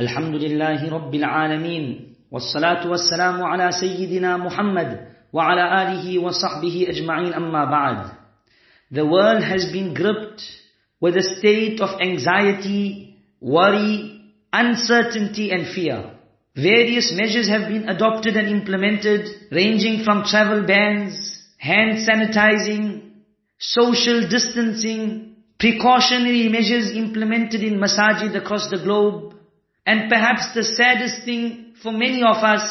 الحمد لله رب العالمين والصلاة والسلام على سيدنا محمد وعلى آله وصحبه أجمعين أما بعد The world has been gripped with a state of anxiety, worry, uncertainty and fear. Various measures have been adopted and implemented ranging from travel bans, hand sanitizing, social distancing, precautionary measures implemented in masajid across the globe, and perhaps the saddest thing for many of us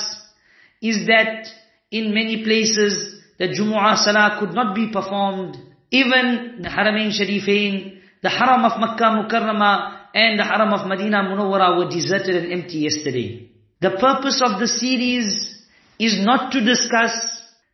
is that in many places the Jumu'ah Salah could not be performed. Even the Haramain Sharifain, the Haram of Makkah Mukarramah and the Haram of Medina Munawwara were deserted and empty yesterday. The purpose of the series is not to discuss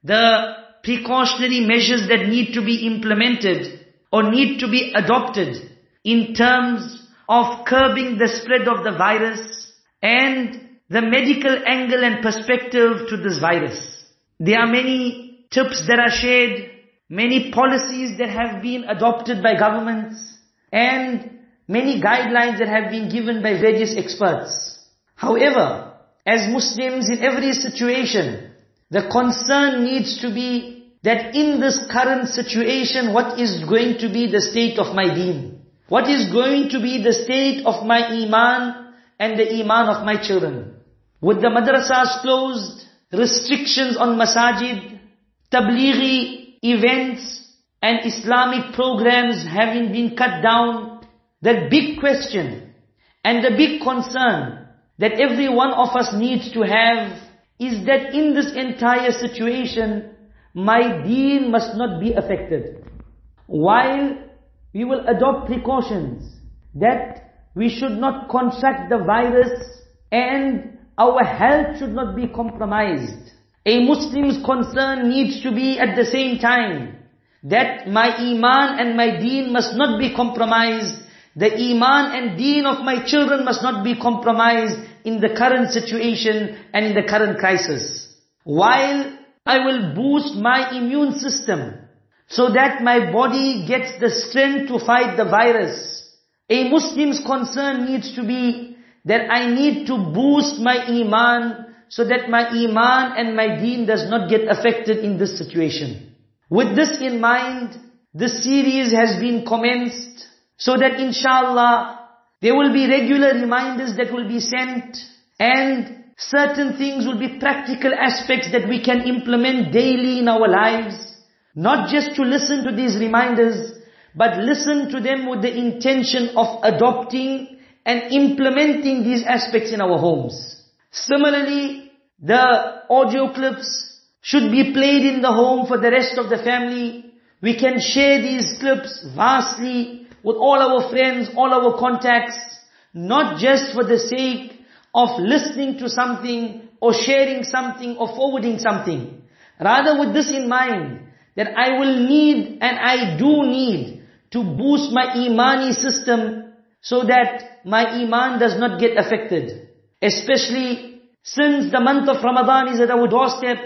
the precautionary measures that need to be implemented or need to be adopted in terms of curbing the spread of the virus and the medical angle and perspective to this virus. There are many tips that are shared, many policies that have been adopted by governments, and many guidelines that have been given by various experts. However, as Muslims in every situation, the concern needs to be that in this current situation, what is going to be the state of my deen? What is going to be the state of my iman and the iman of my children? With the madrasas closed, restrictions on masajid, tablighi events and Islamic programs having been cut down, that big question and the big concern that every one of us needs to have is that in this entire situation, my deen must not be affected. While we will adopt precautions that we should not contract the virus and our health should not be compromised. A Muslim's concern needs to be at the same time that my iman and my deen must not be compromised. The iman and deen of my children must not be compromised in the current situation and in the current crisis. While I will boost my immune system, so that my body gets the strength to fight the virus. A Muslim's concern needs to be that I need to boost my iman so that my iman and my deen does not get affected in this situation. With this in mind, this series has been commenced so that inshallah there will be regular reminders that will be sent and certain things will be practical aspects that we can implement daily in our lives. Not just to listen to these reminders, but listen to them with the intention of adopting and implementing these aspects in our homes. Similarly, the audio clips should be played in the home for the rest of the family. We can share these clips vastly with all our friends, all our contacts, not just for the sake of listening to something or sharing something or forwarding something. Rather with this in mind, that I will need and I do need to boost my imani system so that my iman does not get affected. Especially since the month of Ramadan is at our doorstep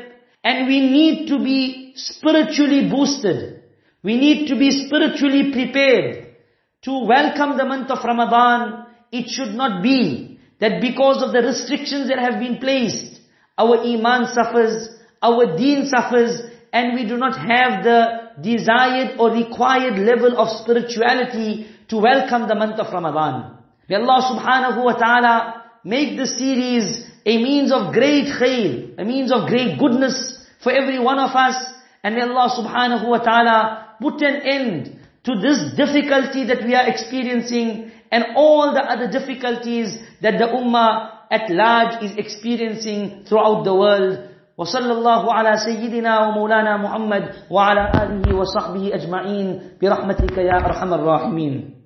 and we need to be spiritually boosted. We need to be spiritually prepared to welcome the month of Ramadan. It should not be that because of the restrictions that have been placed, our iman suffers, our deen suffers, and we do not have the desired or required level of spirituality to welcome the month of Ramadan. May Allah subhanahu wa ta'ala make this series a means of great khair, a means of great goodness for every one of us. And may Allah subhanahu wa ta'ala put an end to this difficulty that we are experiencing and all the other difficulties that the ummah at large is experiencing throughout the world. وصلى الله على سيدنا ومولانا محمد وعلى آله وصحبه أجمعين برحمتك يا أرحم الراحمين.